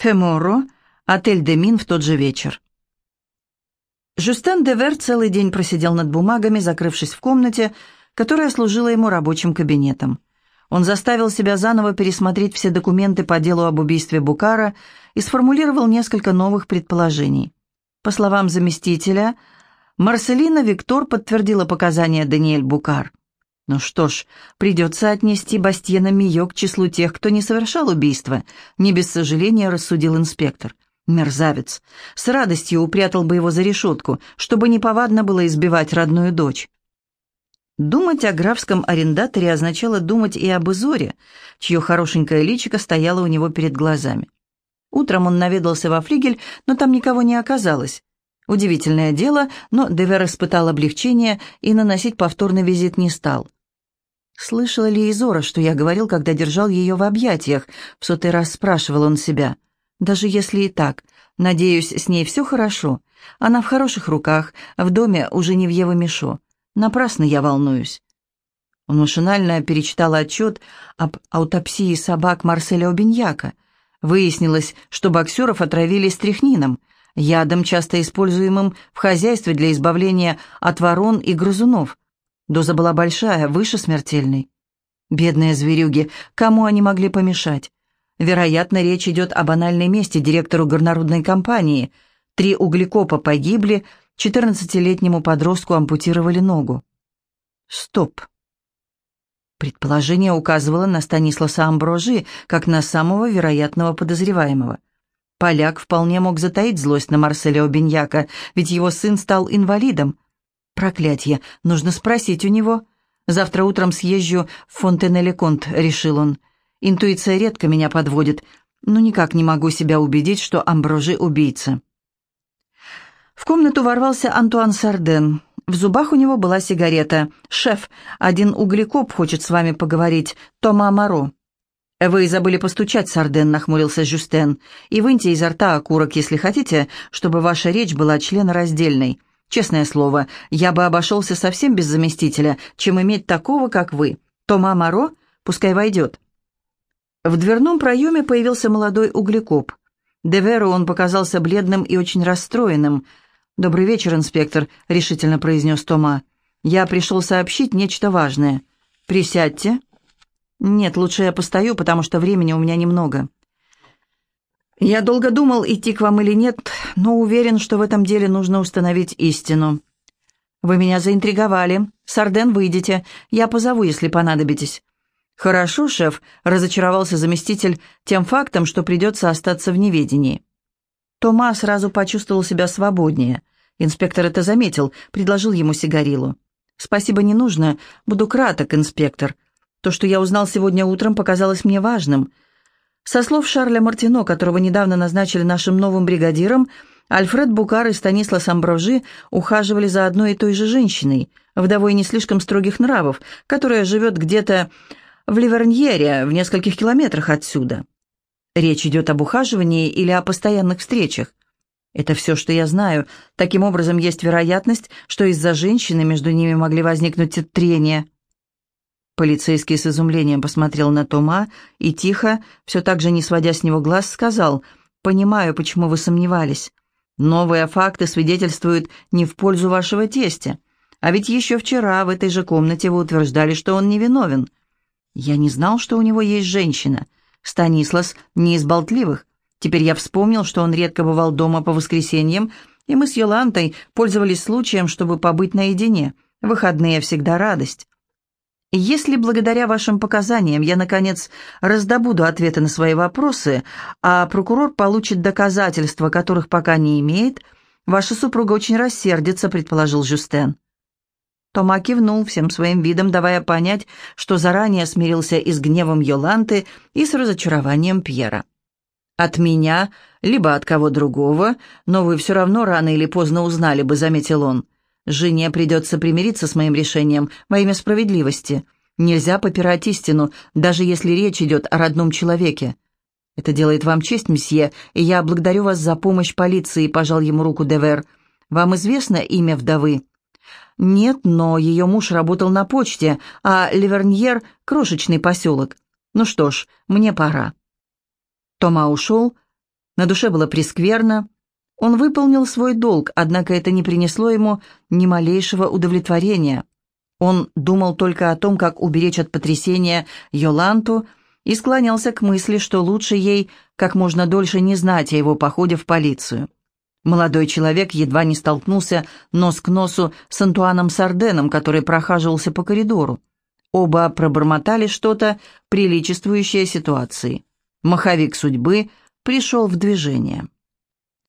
Феморо, отель Демин в тот же вечер. Жюстен Девер целый день просидел над бумагами, закрывшись в комнате, которая служила ему рабочим кабинетом. Он заставил себя заново пересмотреть все документы по делу об убийстве Букара и сформулировал несколько новых предположений. По словам заместителя, Марселина Виктор подтвердила показания Даниэль Букар. Ну что ж, придется отнести Бастьена Мио к числу тех, кто не совершал убийство, не без сожаления рассудил инспектор. Мерзавец. С радостью упрятал бы его за решетку, чтобы неповадно было избивать родную дочь. Думать о графском арендаторе означало думать и об Изоре, чье хорошенькое личико стояло у него перед глазами. Утром он наведался во флигель, но там никого не оказалось. Удивительное дело, но Девер испытал облегчение и наносить повторный визит не стал. Слышала ли Изора, что я говорил, когда держал ее в объятиях? В сотый раз спрашивал он себя. Даже если и так, надеюсь, с ней все хорошо. Она в хороших руках, в доме уже не в Евы Мишо. Напрасно я волнуюсь. Он машинально перечитал отчет об аутопсии собак Марселя Обиньяка. Выяснилось, что боксеров отравили стрихнином, ядом, часто используемым в хозяйстве для избавления от ворон и грызунов. Доза была большая, выше смертельной. Бедные зверюги, кому они могли помешать? Вероятно, речь идет о банальной мести директору горнорудной компании. Три углекопа погибли, 14-летнему подростку ампутировали ногу. Стоп. Предположение указывало на Станисласа Амброжи, как на самого вероятного подозреваемого. Поляк вполне мог затаить злость на Марселя Обиньяка, ведь его сын стал инвалидом. Проклятье, нужно спросить у него. Завтра утром съезжу в Фонтенеле-Конт, решил он. Интуиция редко меня подводит, но никак не могу себя убедить, что Амброжи убийца. В комнату ворвался Антуан Сарден. В зубах у него была сигарета. «Шеф, один углекоп хочет с вами поговорить. Тома Маро». «Вы забыли постучать, Сарден», — нахмурился Жюстен. «И выньте изо рта окурок, если хотите, чтобы ваша речь была членораздельной. Честное слово, я бы обошелся совсем без заместителя, чем иметь такого, как вы. Тома Маро, пускай войдет». В дверном проеме появился молодой углекоп. Деверу он показался бледным и очень расстроенным. «Добрый вечер, инспектор», — решительно произнес Тома. «Я пришел сообщить нечто важное. Присядьте». «Нет, лучше я постою, потому что времени у меня немного». Я долго думал, идти к вам или нет, но уверен, что в этом деле нужно установить истину. Вы меня заинтриговали. Сарден, выйдите. Я позову, если понадобитесь. Хорошо, шеф, разочаровался заместитель тем фактом, что придется остаться в неведении. Тома сразу почувствовал себя свободнее. Инспектор это заметил, предложил ему сигарилу. «Спасибо, не нужно. Буду краток, инспектор. То, что я узнал сегодня утром, показалось мне важным». Со слов Шарля Мартино, которого недавно назначили нашим новым бригадиром, Альфред Букар и Станислав Амброжи ухаживали за одной и той же женщиной, вдовой не слишком строгих нравов, которая живет где-то в Ливерньере, в нескольких километрах отсюда. Речь идет об ухаживании или о постоянных встречах. Это все, что я знаю. Таким образом, есть вероятность, что из-за женщины между ними могли возникнуть трения. Полицейский с изумлением посмотрел на Тома и тихо, все так же не сводя с него глаз, сказал, «Понимаю, почему вы сомневались. Новые факты свидетельствуют не в пользу вашего тестя. А ведь еще вчера в этой же комнате вы утверждали, что он невиновен. Я не знал, что у него есть женщина. Станислас не из болтливых. Теперь я вспомнил, что он редко бывал дома по воскресеньям, и мы с Йолантой пользовались случаем, чтобы побыть наедине. Выходные всегда радость. Если благодаря вашим показаниям я, наконец, раздобуду ответы на свои вопросы, а прокурор получит доказательства, которых пока не имеет, ваша супруга очень рассердится, предположил Жюстен. Тома кивнул всем своим видом, давая понять, что заранее смирился и с гневом Йоланты, и с разочарованием Пьера. «От меня, либо от кого другого, но вы все равно рано или поздно узнали бы», — заметил он. Жене придется примириться с моим решением во имя справедливости. Нельзя попирать истину, даже если речь идет о родном человеке. Это делает вам честь, месье, и я благодарю вас за помощь полиции», — пожал ему руку Девер. «Вам известно имя вдовы?» «Нет, но ее муж работал на почте, а Ливерньер — крошечный поселок. Ну что ж, мне пора». Тома ушел, На душе было прескверно. Он выполнил свой долг, однако это не принесло ему ни малейшего удовлетворения. Он думал только о том, как уберечь от потрясения Йоланту и склонялся к мысли, что лучше ей как можно дольше не знать о его походе в полицию. Молодой человек едва не столкнулся нос к носу с Антуаном Сарденом, который прохаживался по коридору. Оба пробормотали что-то, приличествующее ситуации. Маховик судьбы пришел в движение.